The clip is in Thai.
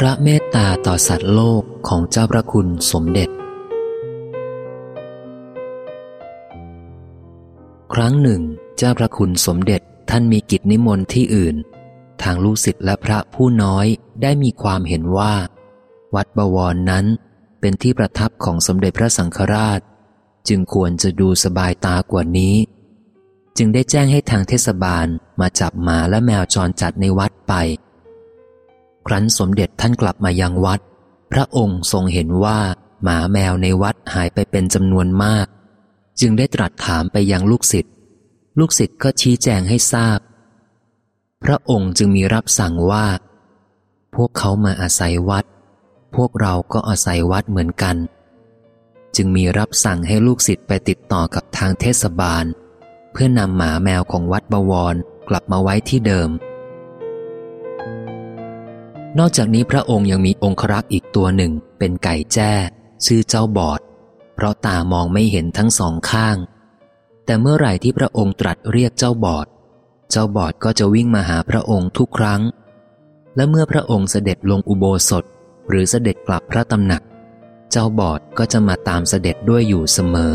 พระเมตตาต่อสัตว์โลกของเจ้าพระคุณสมเด็จ ครั้งหนึ่ง เจ้าพระคุณสมเด็จท่านมีกิจนิมนต์ที่อื่น ทางลูกศิษย์และพระผู้น้อยได้มีความเห็นว่า วัดบวรนั้นเป็นที่ประทับของสมเด็จพระสังฆราช จึงควรจะดูสบายตากว่านี้ จึงได้แจ้งให้ทางเทศบาลมาจับหมาและแมวจรจัดในวัดไป ครั้นสมเด็จท่านกลับมายังวัด พระองค์ทรงเห็นว่าหมาแมวในวัดหายไปเป็นจำนวนมาก จึงได้ตรัสถามไปยังลูกศิษย์ลูกศิษย์ก็ชี้แจงให้ทราบ พระองค์จึงมีรับสั่งว่า พวกเขามาอาศัยวัด พวกเราก็อาศัยวัดเหมือนกัน จึงมีรับสั่งให้ลูกศิษย์ไปติดต่อกับทางเทศบาล เพื่อนำหมาแมวของวัดบวรกลับมาไว้ที่เดิม นอกจากนี้พระองค์ยังมีองครักษ์อีกตัวหนึ่ง เป็นไก่แจ้ ชื่อเจ้าบอด เพราะตามองไม่เห็นทั้งสองข้าง แต่เมื่อไหร่ที่พระองค์ตรัสเรียกเจ้าบอด เจ้าบอดก็จะวิ่งมาหาพระองค์ทุกครั้ง และเมื่อพระองค์เสด็จลงอุโบสถ หรือเสด็จกลับพระตำหนัก เจ้าบอดก็จะมาตามเสด็จด้วยอยู่เสมอ